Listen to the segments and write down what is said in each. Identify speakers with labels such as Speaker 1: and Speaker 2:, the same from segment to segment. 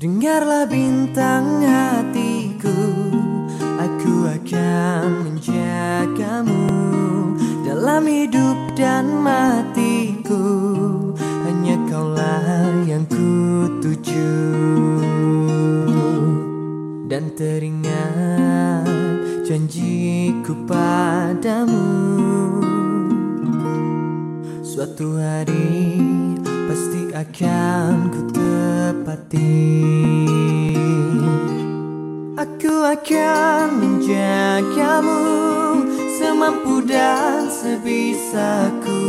Speaker 1: Dengarlah bintang hatiku Aku akan menjagamu. Dalam hidup dan matiku Hanya kaulah yang ku tuju Dan teringat janjiku padamu. Suatu hari pasti akan ku tepati Aku akan menjagamu Semampu dan sebisaku.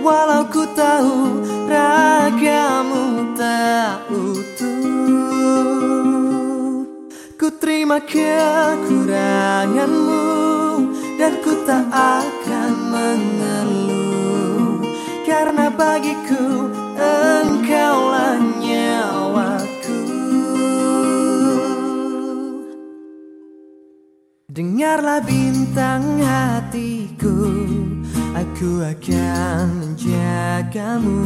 Speaker 1: Walau ku tahu ragamu tak utuh. Ku terima kekuranganmu Dan ku tak akan mengeluh. Karena bagiku Dengarlah bintang hatiku. Aku akan menjagamu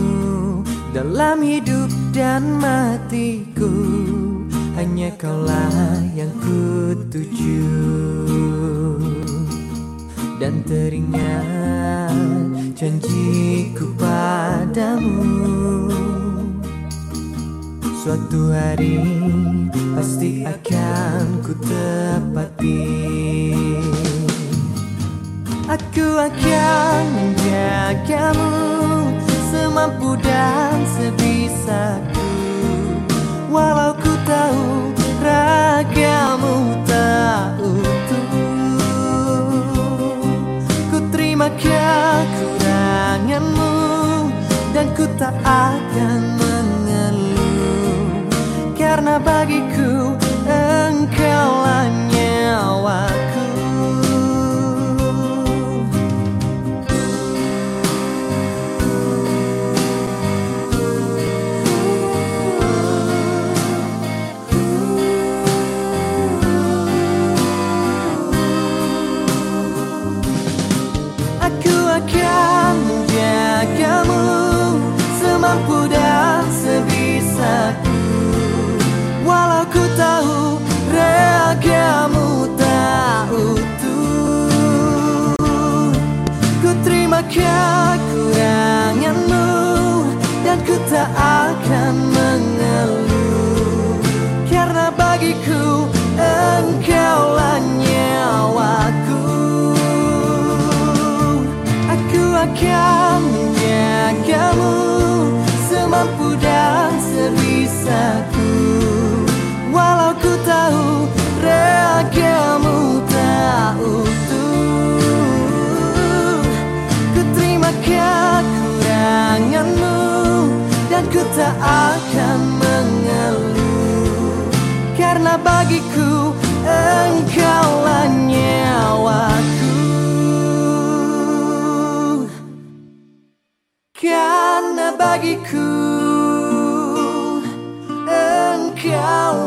Speaker 1: Dalam hidup dan matiku. Hanya kaulah yang ku tuju Dan teringat janjiku padamu Suatu hari pasti akan ku tepati. Aku akan menjagamu Semampu dan sebisaku. Walau ku tahu ragamu tak utuh Ku terima kekuranganmu Dan ku tak akan Karena bagiku engkaulah kekuranganmu Dan ku tak akan mengeluh. Karena bagiku engkaulah nyawaku. Aku akan menjagamu Semampu dan sebisaku. Walau ku tahu ku tak akan mengeluh Karena bagiku engkaulah nyawaku. Karena bagiku engkau